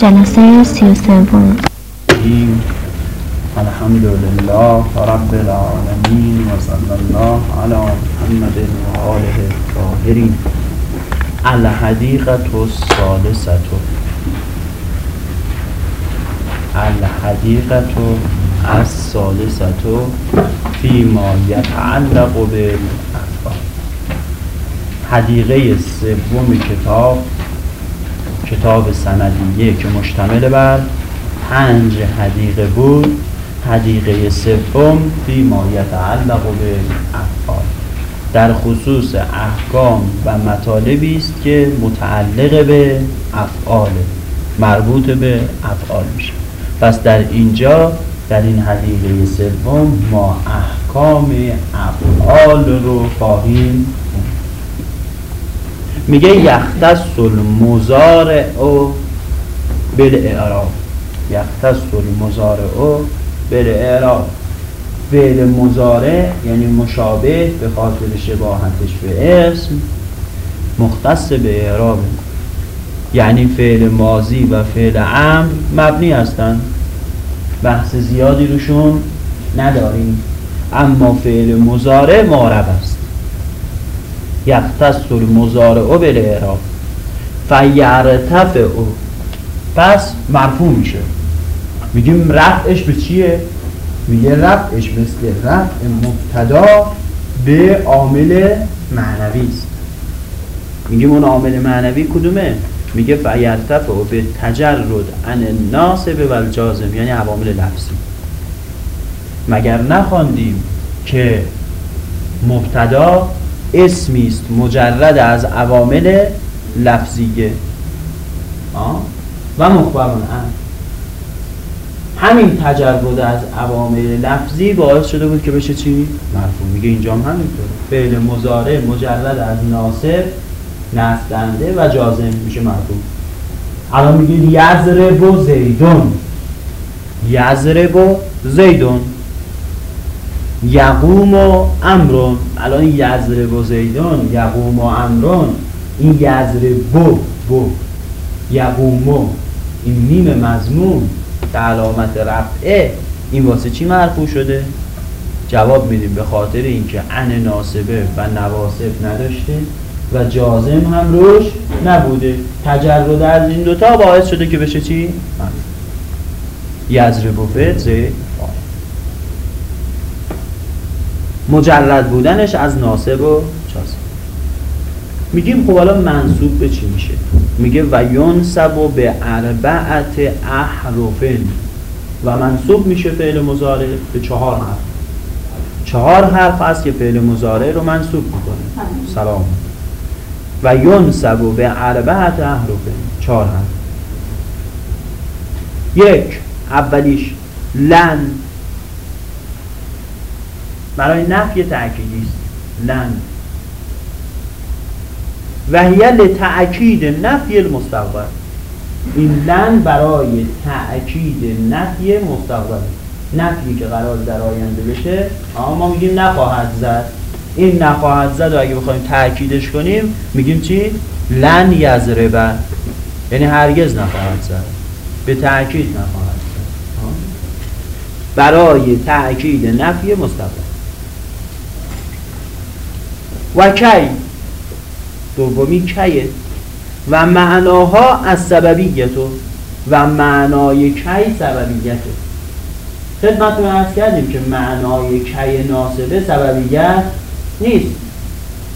جلسه سی و سوم. الحمد لله رب العالمین و صلی الله علی محمد و آله الطاهرین. الحدیقت الثالثه الحدیقت فی ما یتعلق بالافعال حدیقه سوم کتاب کتاب سندیه که مشتمل بر پنج حدیقه بود حدیقه سوم فی ما یتعلق به افعال در خصوص احکام و مطالبی است که متعلق به افعال مربوط به افعال میشه. پس در اینجا در این حدیقه سوم ما احکام افعال رو خواهیم میگه یختص المزارع و بالاعراب یختص المزارع و بالاعراب فعل مزارع یعنی مشابه به خاطر شباهتش به اسم مختص به اعراب. یعنی فعل ماضی و فعل امر مبنی هستند. بحث زیادی روشون نداریم. اما فعل مزارع معرب است. یختص المزارع بالاعراب فیرتفع او پس مرفوع میشه. میگیم رفعش به چیه؟ میگه رفعش مثل رفع مبتدا به عامل معنوی است. میگیم اون عامل معنوی کدومه؟ میگه فیرتفع او به تجرد ان ناسب و الجازم یعنی عوامل لفظی مگر نخواندیم که مبتدا اسمی است مجرد از عوامل لفظیه. آه؟ و مخبران همین تجرد از عوامل لفظی باعث شده بود که بشه چی؟ مرفوع. میگه اینجا هم همینطوره. فعل مزارع مجرد از ناصب نصدنده و جازم. میشه مرفوع. الان میگه یزرب و زیدون. یزرب و زیدون. یقوم و امرون الان یزرب و زیدون یقوم و امرون این یزرب بو بو. یقوم این میم مضمون. به علامت رفعه. این واسه چی مرفوع شده؟ جواب میدیم به خاطر اینکه ان ناسبه و نواسب نداشته و جازم هم روش نبوده. تجرد از این دوتا باعث شده که بشه چی؟ یزرب و فعل مجرد بودنش از ناسب و جازم میگیم خب حالا منصوب به چی میشه؟ میگه و ینسب و به اربعت احرفن. و منصوب میشه فعل مضارع به چهار حرف. چهار حرف هست که فعل مضارع رو منصوب می‌کنه. سلام. و ینسب و به اربعت احرفن. چهار حرف. یک اولیش لن برای نفی تأکیدی است لن. و هی لتأکید نفی المستقبل. این لن برای تأکید نفی مستقبل. نفی که قرار در آینده بشه اما ما میگیم نخواهد زد. این نخواهد زد و اگه بخوایم تأکیدش کنیم میگیم چی؟ لن یزربه یعنی هرگز نخواهد زد. به تأکید نخواهد زد. برای تأکید نفی مستقبل. و کی؟ دومی کیه؟ و معناها از سببیتو و معنای کی سببیتو خدمتتون عرض کردیم که معنای کی ناسبه سببیت نیست.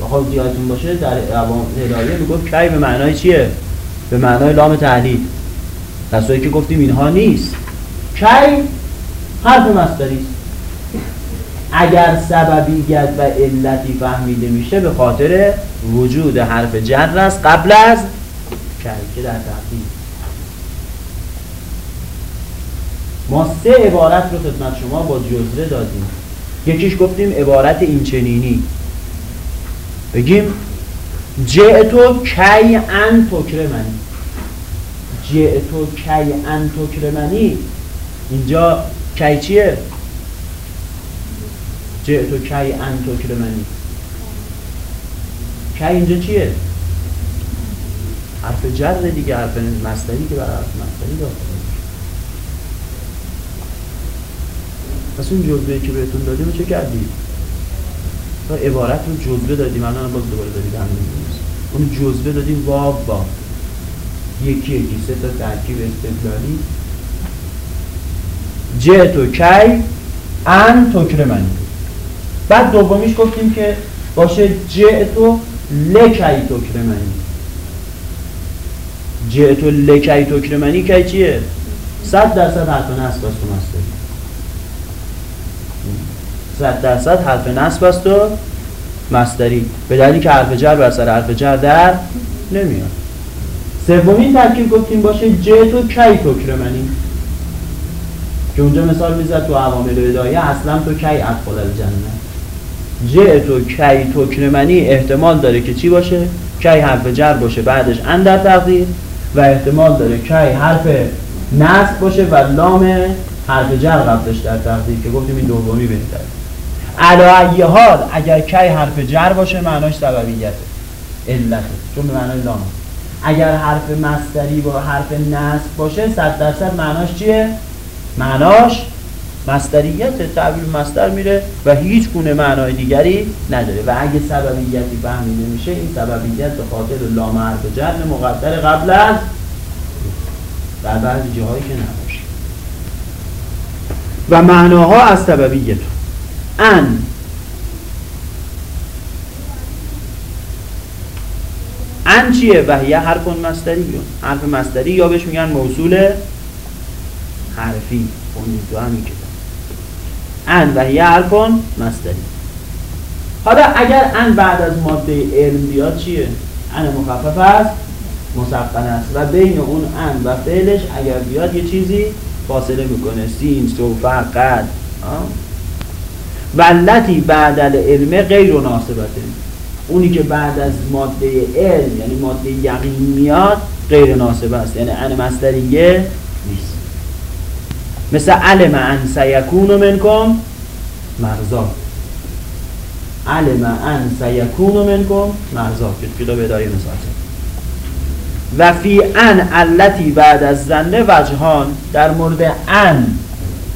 بخواد زیادتون باشه در هدایه می‌گفت کی به معنای چیه؟ به معنای لام تعلیل دستایی که گفتیم اینها نیست. کی؟ حرف مصدری است اگر سببیت و علتی فهمیده میشه به خاطر وجود حرف جر است قبل از که در تحقیق. ما سه عبارت رو خدمت شما با جزره دادیم. یکیش گفتیم عبارت اینچنینی. بگیم جئتو کی ان تکرمنی. جئتو کی ان تکرمنی. اینجا کی چیه؟ جئتو کی ان تکرمنی کی اینجا چیه؟ حرف جر دیگه حرف مستری که برای حرف مستری داخل پس اون جزوه که بهتون دادیم چه کردید؟ تا عبارت رو جزوه دادیم الان باز دوباره دادید همین اون جزوه دادیم واب با یکی یکی سه تا ترکیب استدلالی. تو کی ان تکرمنی بعد دومیش گفتیم که باشه تو لکی تکرمنی. تو لکی تکرمنی کی چیه؟ صد درصد حرف نصب است و مستری صد درصد حرف نصب است و مستری به دلیلی که حرف جر بر سر حرف جر در نمیاد. سومین ترکیب گفتیم باشه تو کی تکرمنی. که اونجا مثال می‌زد تو عوامل ادایه اصلا تو کی ادخل الجنه تو کی تکرمنی احتمال داره که چی باشه؟ کی حرف جر باشه بعدش اندر تقدیر و احتمال داره کی حرف نصب باشه و لام حرف جر قبلش در تقدیر که گفتیم این دومی بهتره. علا حال اگر کی حرف جر باشه معناش سببیته علته چون به معنای لام. اگر حرف مستری با حرف نصب باشه صد درصد معناش چیه؟ معناش مستریت تعبیر مستر میره و هیچ گونه معنای دیگری نداره. و اگه سببیتی فهمیده میشه این سببیت به خاطر لام حرف جر مقدر قبل از در بعضی جاهایی که نباشه. و معناها از سببیت. ان. ان چیه؟ وحیه حرف مستری حرف مستری یا بهش میگن موصول حرفی. اون دو همین کتاب ان وحیه حرف مستری حالا اگر ان بعد از ماده علم بیاد چیه؟ ان مخفف است مسقن است. و بین اون ان و فعلش اگر بیاد یه چیزی فاصله می‌کنه. سین سوفه قد. ولتی بعد علم غیر ناسبته اونی که بعد از ماده علم یعنی ماده یقین میاد غیر ناسب است. یعنی ان مصدریه نیست. مثل علم ان سیکون منکم مرزا. علم ان سیکون منکم مرزا. که کتاب اداری مثال و فی ان علتی بعد از زنه وجهان در مورد ان.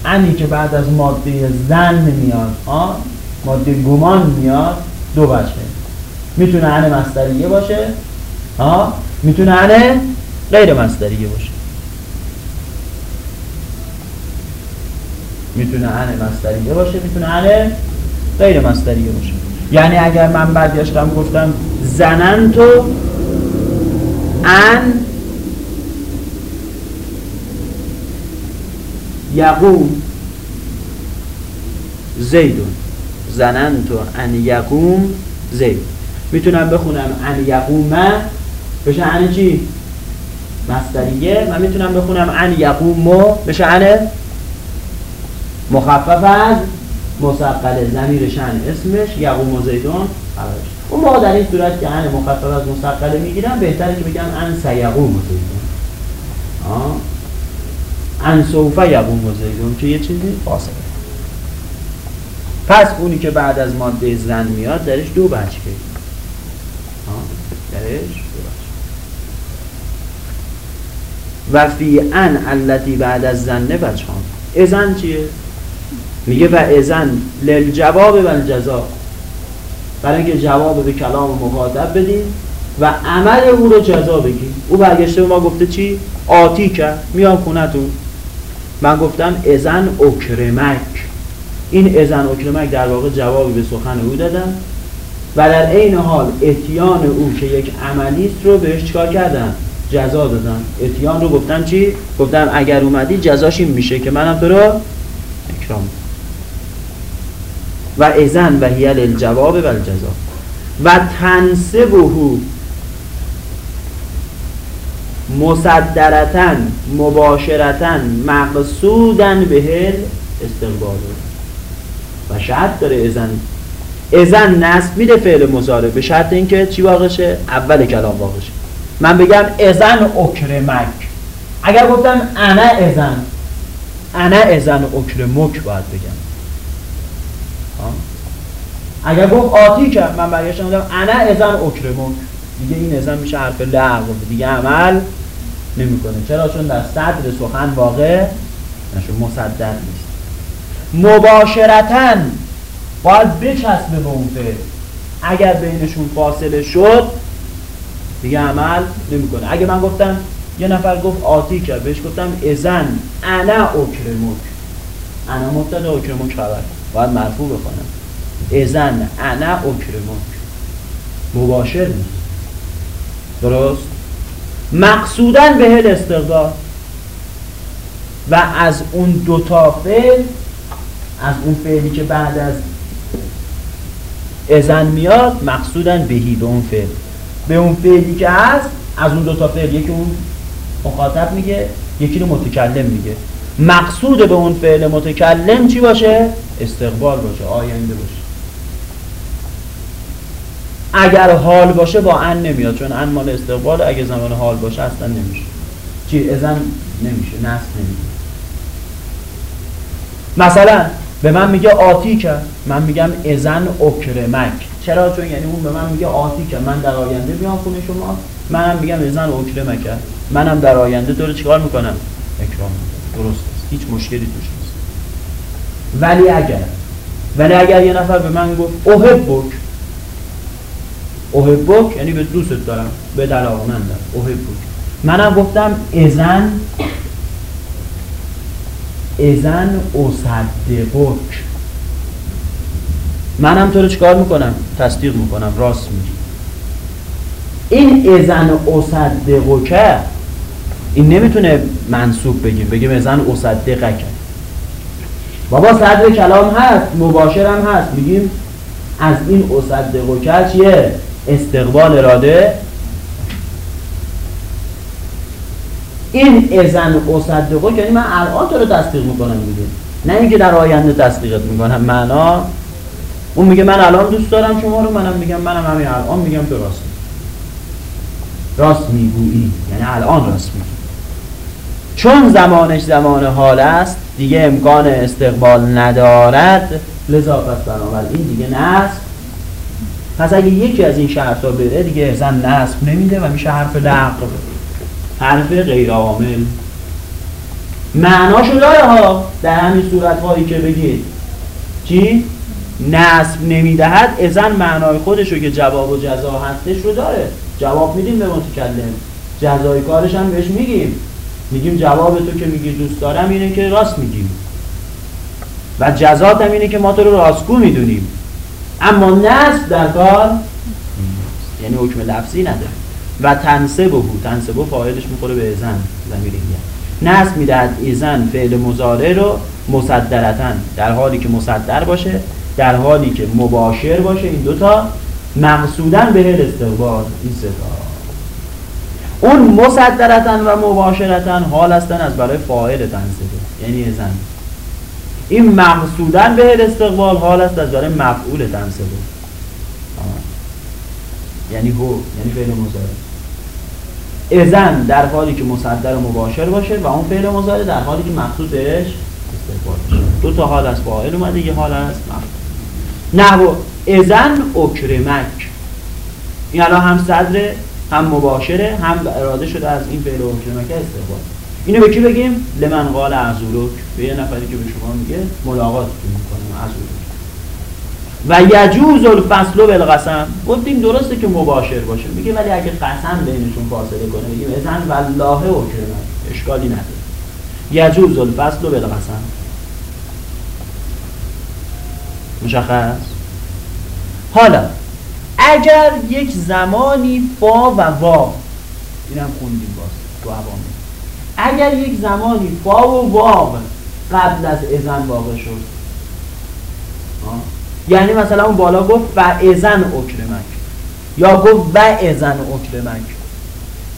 انی که بعد از ماده زن میاد آه ماده گمان میاد دو وجهه. می‌تونه ان مصدریه باشه ها می‌تونه ان غیر مصدریه باشه. می‌تونه ان مصدریه باشه می‌تونه ان غیر مصدریه باشه. یعنی اگر من برگشتم گفتم زنن تو ان یقوم زیدون. زنن تو ان یقوم زید. می‌تونم بخونم ان یقوم بشه ان چی؟ مستریه من می‌تونم بخونم ان یقوم بشه ان مخفف از مسقل زمیر شن اسمش یقوم و زیدون اون موقع در این صورت که ان مخفف از مسقله می‌گیرم بهتره که بگم ان سیقوم و زیدون ان سوفه یقوم و زیدون که یه چیزی؟ فاصله پس اونی که بعد از ماده زن میاد درش دو بچه درش دو و فی ان علتی بعد از زنه بچه ازن چیه؟ میگه و ازن للجواب و الجزا برای اینکه جواب به کلام مخاطب بدیم و عمل او رو جزا بگیم او برگشته به ما گفته چی؟ آتی کرد میام خونتون. من گفتم ازن اکرمک. این ازن اکرمک در واقع جوابی به سخن او دادم و در عین حال اتیان او که یک عملیست رو بهش چکار کردم جزا دادم اتیان رو گفتم چی؟ گفتم اگر اومدی جزاش این میشه که منم تو رو اکرام. و ازن و هیل الجواب و الجزا. و تنسبهو مصدرتن مباشرتن مقصودن به استقبال و شرط داره ازن ازن نصب میده فعل مزاره به شرط اینکه چی واقع شه؟ اول کلام واقع شه. من بگم ازن اکرمک. اگر گفتم انا ازن انا ازن اکرمک باید بگم. اگر گفت آتی کرد من برگشتم بودم انا ازن اکرمک دیگه این ازن میشه حرف لغو دیگه عمل نمی‌کنه. چرا؟ چون در صدر سخن واقع نشون مصدر نیست. مباشرتا باید بچسبه به اون اگر بینشون فاصله شد دیگه عمل نمی‌کنه. اگه من گفتم یه نفر گفت آتی کرد بهش گفتم ازن انا اکرمک. انا مبتدا اکرمک خبر. باید مرفوع بکنم ازن انا اکرمک مباشر نیست درست؟ مقصودا به هل استقبال. و از اون دوتا فعل از اون فعلی که بعد از ازن میاد مقصودن بهی به اون فعل. به اون فعلی که هست از اون دوتا فعل یکی اون مخاطب میگه یکی رو متکلم میگه. مقصود به اون فعل متکلم چی باشه؟ استقبال باشه آینده باشه. اگر حال باشه با ان نمیاد چون ان مال استقبال اگه زمان حال باشه اصلا نمیشه. چی؟ ازن نمیشه نصب نمیشه. مثلا به من میگه آتی کرد من میگم ازن اکرمک. چرا؟ چون یعنی اون به من میگه آتی کرد من در آینده بیام خونه شما منم میگم ازن اکرمک منم در آینده تو رو چیکار می‌کنم؟ اکرام. درست است هیچ مشکلی توش نیست. ولی اگر ولی اگر یه نفر به من گفت اوهبک اوهبک یعنی به دوست دارم به دلاغمندم اوهبک منم گفتم ازن ازن اصدقک منم تو رو چکار می‌کنم؟ تصدیق می‌کنم راست میگی. این ازن اصدقک این نمی‌تونه منصوب بگیم بگیم ازن اصدقک. بابا صدر کلام هست مباشر هم هست میگیم از این اصدقک چیه؟ استقبال اراده. این ازن اصدقه یعنی من الان تو رو تصدیق می‌کنم دیگه. نه اینکه در آینده تصدیقت می‌کنم معنا. اون میگه من الان دوست دارم شما رو منم میگم منم همین الان میگم تو راست راست می‌گویی. یعنی الان راست میگی. چون زمانش زمان حال است دیگه امکان استقبال ندارد. لذا پس بنابراین دیگه نصب پس اگه یکی از این شرط ها بره دیگه زن نصب نمیده و میشه حرف لغو حرف غیر عامل. معناشو داره ها در همین صورت هایی که بگید. چی؟ نصب نمی‌دهد ازن معنای خودشو که جواب و جزا هستش رو داره. جواب میدیم به متکلم. جزای کارش هم بهش میگیم. میگیم جواب تو که میگی دوست دارم اینه که راست میگیم. و جزات هم اینه که ما تو رو راستگو می‌دونیم. اما نصب در کار یعنی حکم لفظی نداره. و تنسب و تنسب و فاعلش می‌خوره به ازن زمیر نصب می‌دهد ایزن فعل مزاره رو مصدرتن در حالی که مصدر باشه در حالی که مباشر باشه این دوتا مقصودن به هل استقبال این ستا اون مصدرتن و مباشرتن حال هستن از برای فاعل تنسبه یعنی ازن این مقصودن به استقبال حال است از برای مفعول تنسبه یعنی هو یعنی فعل مزاره ازن در حالی که مصدر مباشر باشه و اون فعل مزاره در حالی که مقصود استقبال باشه دو تا حال از فاعل اومده یه حال از مفعول. و ازن اکرمک. این الان هم صدر هم مباشره هم اراده شده از این فعل اکرمک استقبال. اینو به کی بگیم؟ لمن قال ازولک به یه نفری که به شما میگه ملاقات می‌کنه ازولک و یجوز الفصل بالقسم. گفتیم درسته که مباشر باشه. میگه ولی اگه قسم بینشون فاصله کنه میگه ازن والله اکرمک اشکالی نداره. یجوز الفصل بالقسم. مشخص؟ حالا اگر یک زمانی فا و واو اینم خوندیم باز تو عوامی اگر یک زمانی فا و واو قبل از ازن واقع شد یعنی مثلا اون بالا گفت و ازن اکرمک یا گفت و ازن اکرمک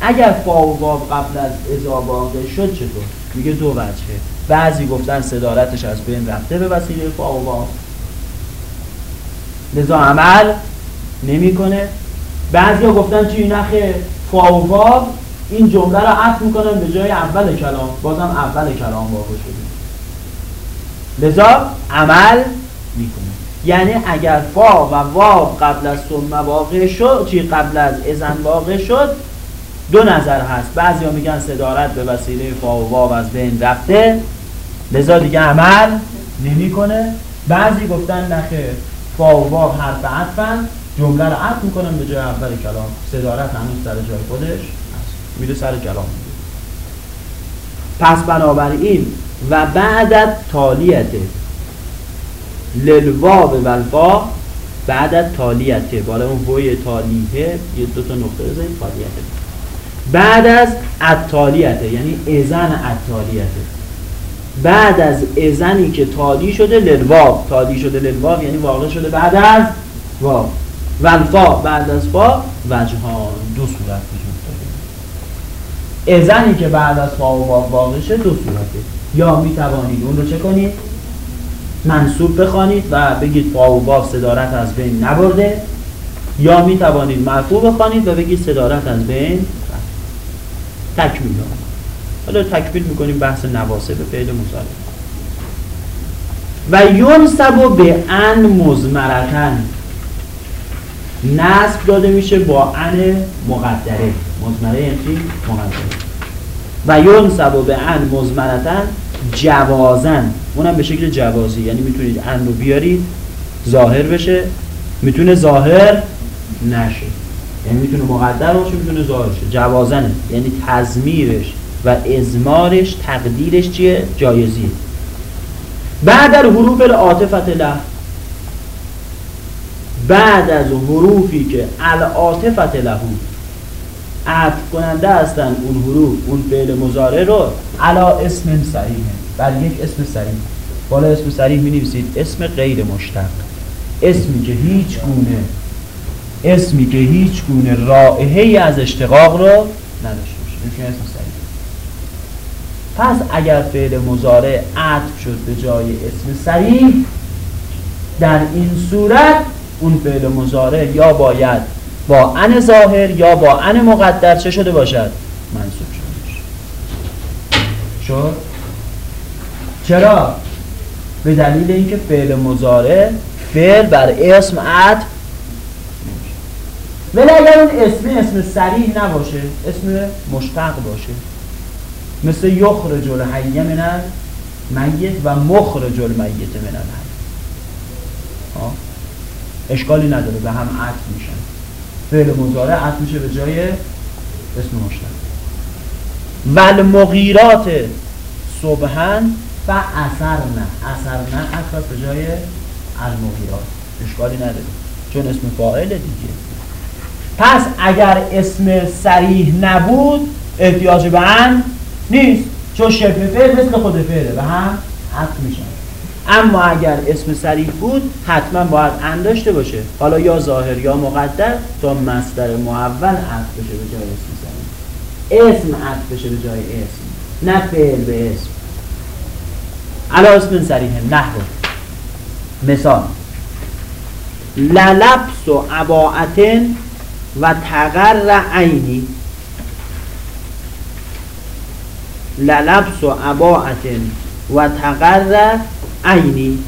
اگر فا و واو قبل از ازا واقع شد چطور میگه دو وجهه. بعضی گفتن صدارتش از بین رفته به وسیله فا و واو لذا عمل نمی‌کنه. بعضیا گفتن چی؟ نخه فا و واو این جمله رو عطف می‌کنن به جای اول کلام. بازم اول کلام واقع شده. لذا عمل می‌کنه. یعنی اگر فا و واو قبل از ثم واقع شد چی؟ قبل از ازن واقع شد دو نظر هست. بعضی ها میگن صدارت به وسیله فا و واو از بین رفته. لذا دیگه عمل نمی‌کنه. بعضی گفتن نخیر فا و واو حرف عطفن. جمله رو عطف می‌کنن به جای اول کلام. صدارت هنوز سر جای خودش. میره سر کلام. پس بنابراین و بعد تالیته للواب و الفا بعد تالیته بالا اون وی تالیه یه دو تا نقطه بزنید تالیته بعد از اتالیته یعنی ازن اتالیته بعد از ازنی که تالی شده للواب تالی شده للواب یعنی واقع شده بعد از واب ولفا بعد از فا وجهان. دو صورت ازنی که بعد از فا و واب واقع شده دو صورته. یا می توانید اون رو چه کنید؟ منصوب بخوانید و بگید فا و واب صدارت از بین نبرده. یا می توانید مرفوع بخوانید و بگید صدارت از بین تکمیل حالا تکمیل می‌کنیم بحث نواسه به فعل مضارع. و ینصب به ان مزمرتن نصب داده میشه با ان مقدره. مزمره یعنی؟ مقدره. و ینصب به ان مزمرتن جوازن اونم به شکل جوازی یعنی می‌تونید ان رو بیارید ظاهر بشه. می‌تونه ظاهر نشه. یعنی می‌تونه مقدر باشه می‌تونه ظاهر شه. جوازنه یعنی تزمیرش و ازمارش تقدیرش چیه؟ جایزیه. بعد در حروف العاطفت له بعد از حروفی که العاطفت لهو عطف کننده هستن اون حروف اون فعل مزاره رو علا اسم سریح بر یک اسم سریح بالا اسم سریح می نویسید اسم غیر مشتق. اسمی که هیچ گونه اسمی که هیچ گونه رائحه از اشتقاق رو نداشته باشه. اسم سریح پس اگر فعل مزاره عطف شد به جای اسم سریح در این صورت اون فعل مزاره یا باید با ان ظاهر یا با ان مقدر چه شده باشد؟ منصوب شده شد؟ چرا؟ به دلیل اینکه فعل مزاره فعل بر اسم عطف ولی اگر اون اسم اسم سریح نباشه اسم مشتق باشه. مثل یخرج الحی من المیت و مخرج المیت من الحی اشکالی نداره به هم عطف میشن. فعل مضارع عطف میشه به جای اسم مشتق و المغیرات صبحن و اثر نه اثر نه عطف به جای المغیرات. اشکالی نداره. چون اسم فاعل دیگه. پس اگر اسم سریح نبود احتیاج به ان نیست. چون شبه فعل مثل خود فعله. و هم عطف میشن اما اگر اسم سریح بود حتما باید ان داشته باشه. حالا یا ظاهر یا مقدر تا مصدر محول عطف بشه به جای اسم سریح. اسم عطف بشه به جای اسم نه فعل به اسم. علا اسم سریح نحو. مثال للبس و عباعتن و تغر عینی. للبس و عباعتن و تغر عینی.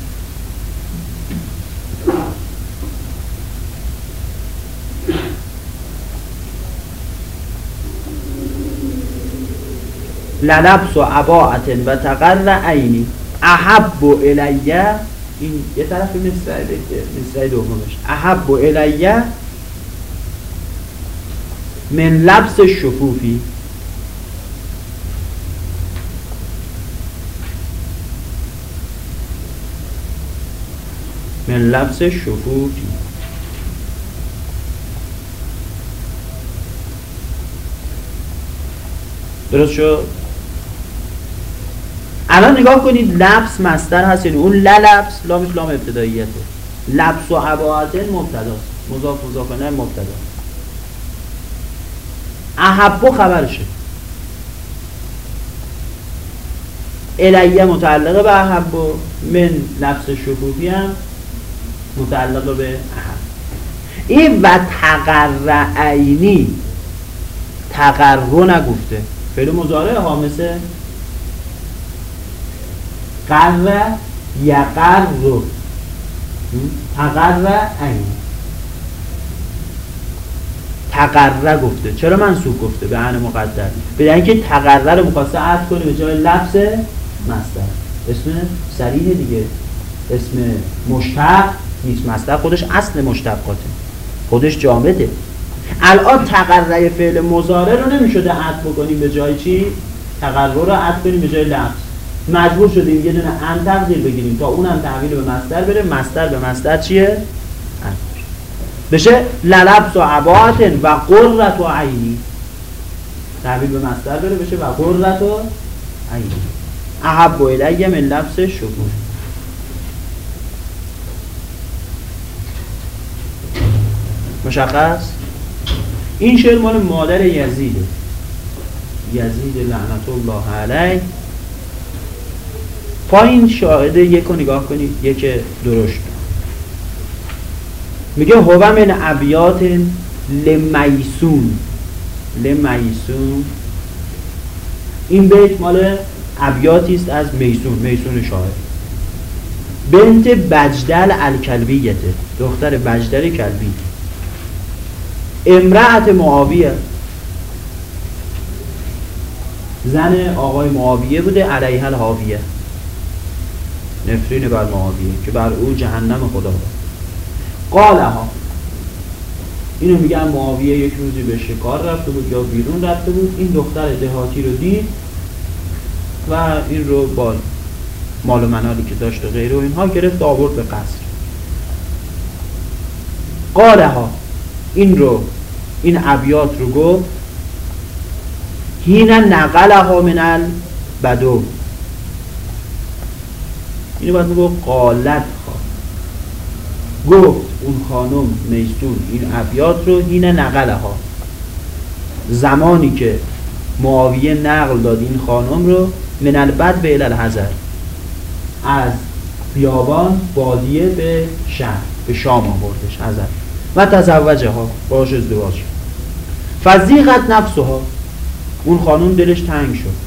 للبس و عباعت و تقر عینی. احب الیه این یه طرف مصرع دومش. احب الیه من لبس شفوفی من لبس شفوفی درست شد؟ الان نگاه کنید لبس مستر هست یعنی اون للبس لامش لام ابتداییته. لبس و عباعتن مبتدا مضاف مضاف نه مبتدا. احبو خبرشه. الیه متعلقه به احبو من لبس شفوفی هم متعلق به احب این و تقرعینی تقرر نگفته. فعل مزاره ها مثل قر یقر رو تقر عین تقرر گفته. چرا منصوب گفته به عن مقدر؟ به اینکه تقرر رو مخواسته عد کنه به جای لفظ مصدر. اسم سریح دیگه. اسم مشتق. نیست. مصدر خودش اصل مشتقاته. خودش جامده. الان تقرر فعل مزاره رو نمی‌شده عد بکنیم به جای چی؟ تقرر رو عد کنیم به جای لفظ. مجبور شدیم یه دونه ان تقدیر بگیریم تا اونم تحویل به مصدر بره. مصدر به مصدر چیه؟ بشه. للبس و عباعت و قررت و عینی. تحویل به مصدر بره بشه و قررت و عینی. احب و الیه من لبس مشخص؟ این شعر مال مادر یزیده. یزید لعنت الله علیه. پایین شاهده یک رو نگاه کنید یک درشت. میگه هو من ابیات لمیسون. لمیسون. این بیت مال ابیاتی است از میسون میسون شاعر بنت بجدل الکلبیته. دختر بجدل کلبی. امرأت معاویه. زن آقای معاویه بوده علیه الحاویه. نفرین بر معاویه که بر او جهنم خدا بود. قاله ها اینو میگن معاویه یک روزی به شکار رفته بود یا بیرون رفته بود. این دختر دهاتی رو دید و این رو با مال و منالی که داشت و غیره و اینها گرفت آورد به قصر. قاله ها این رو این ابیات رو گفت هین نقل ها من بدو اینو باید میگو قالت گفت اون خانم میسون این ابیات رو هین نقل ها زمانی که معاویه نقل داد این خانم رو من البد به الالحزر از بیابان بادیه به شهر به شام آوردش حزر و تزوجه ها باش ازدواج فزیقت نفسها. اون خانم دلش تنگ شد.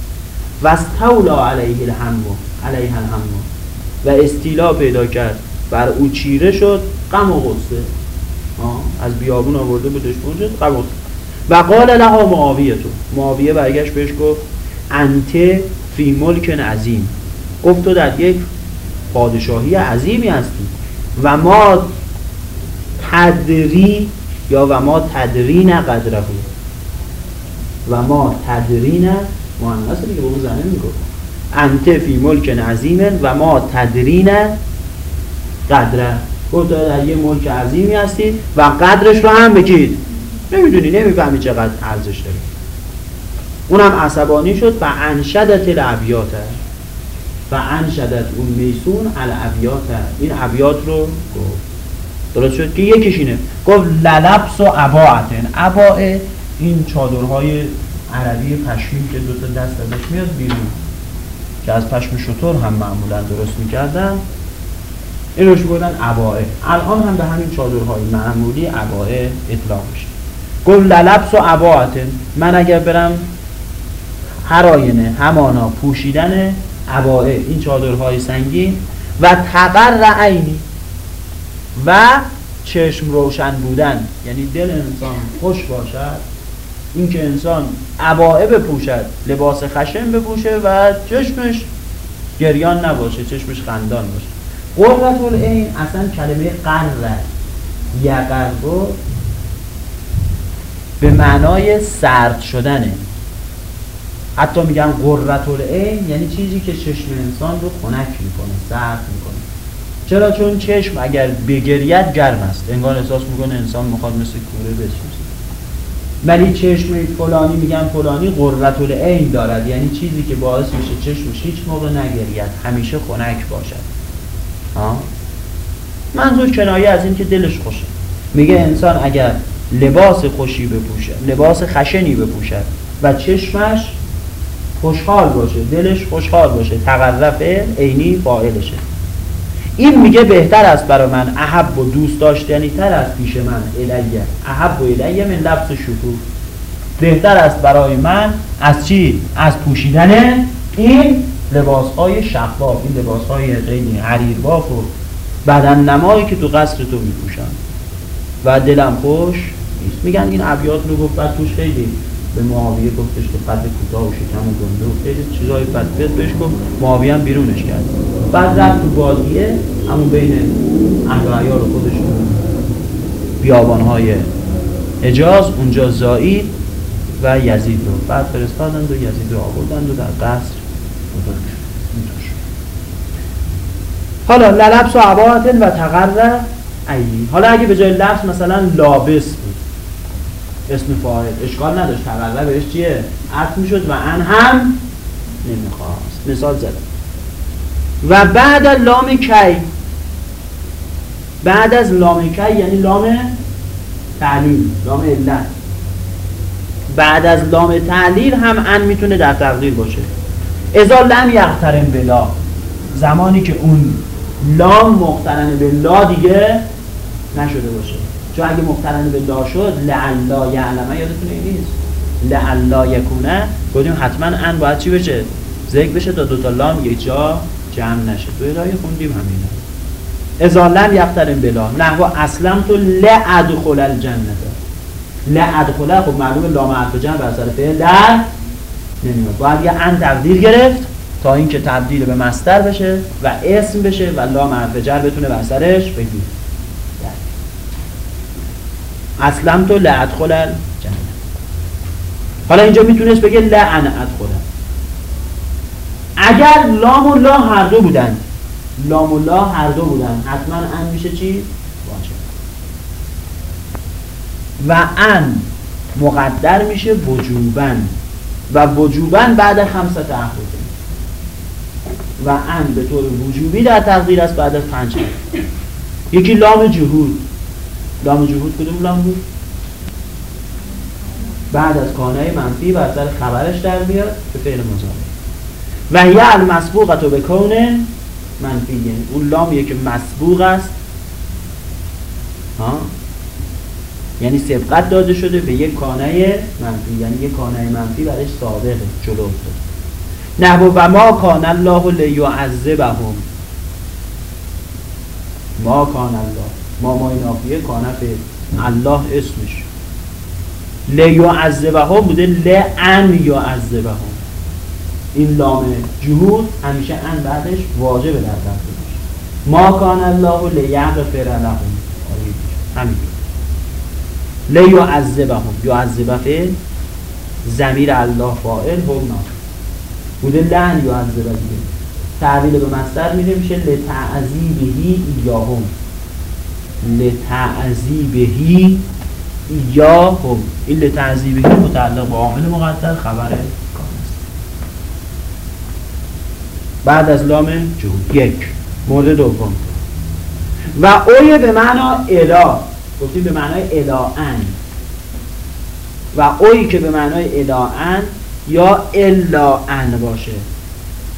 و استولا علیه الهم علیه الهم و استیلا پیدا کرد. بر او چیره شد غم و غصه از بیابون آورده بودش شد غم و و قال لها معاویه تو معاویه برگشت بهش گفت انت فی ملک عظیم. گفت تو در یک پادشاهی عظیمی هستی. و ما تدری یا و ما تدرین قدره. و ما تدرین مهندس دیگه به اون زنه می‌گفت انت فی ملک عظیم و ما تدرین قدره. گفت در یه ملک عظیمی هستید و قدرش رو هم بگید نمی‌دونی نمی‌فهمی چقدر ارزش داره. اونم عصبانی شد. و انشدت الابیات. و انشدت اون میسون الابیات. این ابیات رو گفت. درست شد؟ که یکیش اینه. گفت للبس و عباعتن عباع این چادرهای عربی پشمین که دو تا دست ازش میاد بیرون. که از پشم شطور هم معمولا درست می‌کردن. این روش بودن عباء الان هم به همین چادرهای معمولی عباء اطلاق میشه. گل للبس و عباعت من اگر برم هر آینه همانا پوشیدن عباء این چادرهای سنگین. و تقر عینی و چشم روشن بودن. یعنی دل انسان خوش باشد. اینکه انسان عباء بپوشد لباس خشن بپوشه و چشمش گریان نباشه چشمش خندان باشه. قررت العین اصلا کلمه قرر یقر به معنای سرد شدنه. حتی میگن قررت العین یعنی چیزی که چشم انسان رو خنک می‌کنه سرد می‌کنه. چرا؟ چون چشم اگر بگرید گرم است. انگار احساس می‌کنه انسان می‌خواد مثل کوره بسوزه. ولی چشم فلانی میگن فلانی قررت العین دارد. یعنی چیزی که باعث میشه چشمش هیچ موقع نگرید. همیشه خنک باشد. منظور کنایه از این که دلش خوشه. میگه انسان اگر لباس خوشی بپوشه لباس خشنی بپوشد و چشمش خوشحال باشه دلش خوشحال باشه تقرف عینی فاعلشه. این میگه بهتر است برای من. احب و دوست داشتنی تر از پیش من الیه. احب و الیه من لبس شکوه. بهتر است برای من از چی؟ از پوشیدن این لباس های شفاف. این لباس های خیلی حریر باف و بدن نمایی که تو قصر تو میپوشن. و دلم خوش نیست. میگن این ابیات رو گفت بعد توش خیلی به معاویه گفتش که قد کوتاه و شکم و گنده و خیلی چیزای بد. بهش گفت معاویه هم بیرونش کرد. بعد رفت تو بادیه همون بین اهل و عیار خودشون بیابانهای اجاز اونجا زایید و یزید رو. بعد فرستادند و یزید رو آوردند و در قصر بزرگ حالا للبس و عباعت و تقرر ایی حالا اگه به جای لبس مثلا لابس اسم فاعل. اشکال نداشت. تقرر بهش چیه؟ عطف می‌شد و ان هم نمی‌خواست. مثال زدم. و بعد لام کی؟ بعد از لام کی یعنی لام تعلیل لام علت. بعد از لام تعلیل هم ان می‌تونه در تقدیر باشه. ازا لم یقترن بلا زمانی که اون لام مقترن به لا دیگه نشده باشه. چون اگه مقترن به لا شد لعلا یعلمه یادتونه نیست. لعلا یکونه. گفتیم حتما ان باید چی بشه؟ ذکر بشه تا دوتا لام یک جا جمع نشه. تو ادای خوندیم همینه ازا لم یقترن بلا. نحو اصلا تو لعدخل الجنه لعدخله خب معلومه لام حرف جمع بر سر فعل در نمیاد. باید یه ان تقدیر گرفت تا اینکه تبدیل به مستر بشه و اسم بشه و لام حرف جر بتونه بر سرش اصلا تو لعدخل الجنه حالا اینجا می‌تونست بگه لعن ادخل اگر لام و لا هر دو بودن لام و لا هر دو بودن حتما ان میشه چی؟ و ان مقدر میشه وجوبن و وجوبن بعد خمسة احرف. و ان به طور وجوبی در تقدیر است بعد از پنج یکی لام جهود. لام جهود کدوم لام بود؟ بعد از کانه منفی و سر خبرش در بیاد به فعل مضارع. و هی المسبوقت به کون منفی. یعنی اون لامیه که مسبوق است. ها؟ یعنی سبقت داده شده به یک کانه منفی. یعنی یک کانه منفی برش سابقه جلو افتاد نحو و ما کان الله لیعذبهم. ما کان الله. ما ما نافیه کانه الله اسمش. لیعذبهم بوده لعن یعذبهم این لام جهود همیشه ان بعدش واجب در تفسیر ما کان الله لیغفر لهم. همین. لیعذبهم یعذب فعل زمیر الله فاعل هم نام بوده لن یعذب دیگه. تعبیل به مصدر میره میشه لتعذیبهی ایاهم. لتعذیبهی ایاهم. این لتعذیبهی متعلق با عامل مقدر خبر بعد از لام جهود. یک. مورد دوم. و اوی به معنا الا. گفتیم به معنای الان. و اوی که به معنای الان یا الا ان باشه.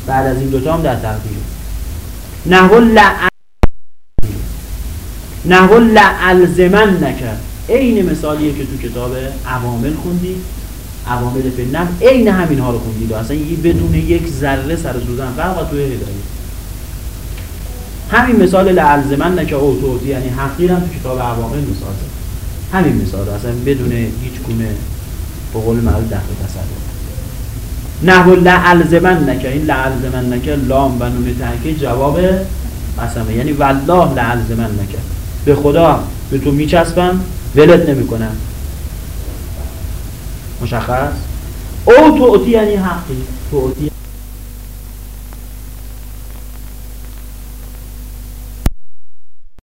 بعد از این دوتا هم در تقدیر. نهو لعن. نهو لعلزمن نکرد. عین مثالیه که تو کتاب عوامل خوندی عوامل فنم عین همین ها رو خوندید اصلا یه بدون یک ذره سر زودن فرق توی هدایه همین مثال لعلزمن نکه اوتوتی یعنی حقیر هم تو کتاب عوامل مثال همین مثال اصلا بدون هیچ گونه به قول معروف دخل تصرف نحو لعلزمن نکه این لعلزمن نکه لام و نون تحکیه جواب قسمه. یعنی والله لعلزمن نکه به خدا به تو میچسبم ولت نمی‌کنم. مشخص؟ او توتی یعنی حقی. توتی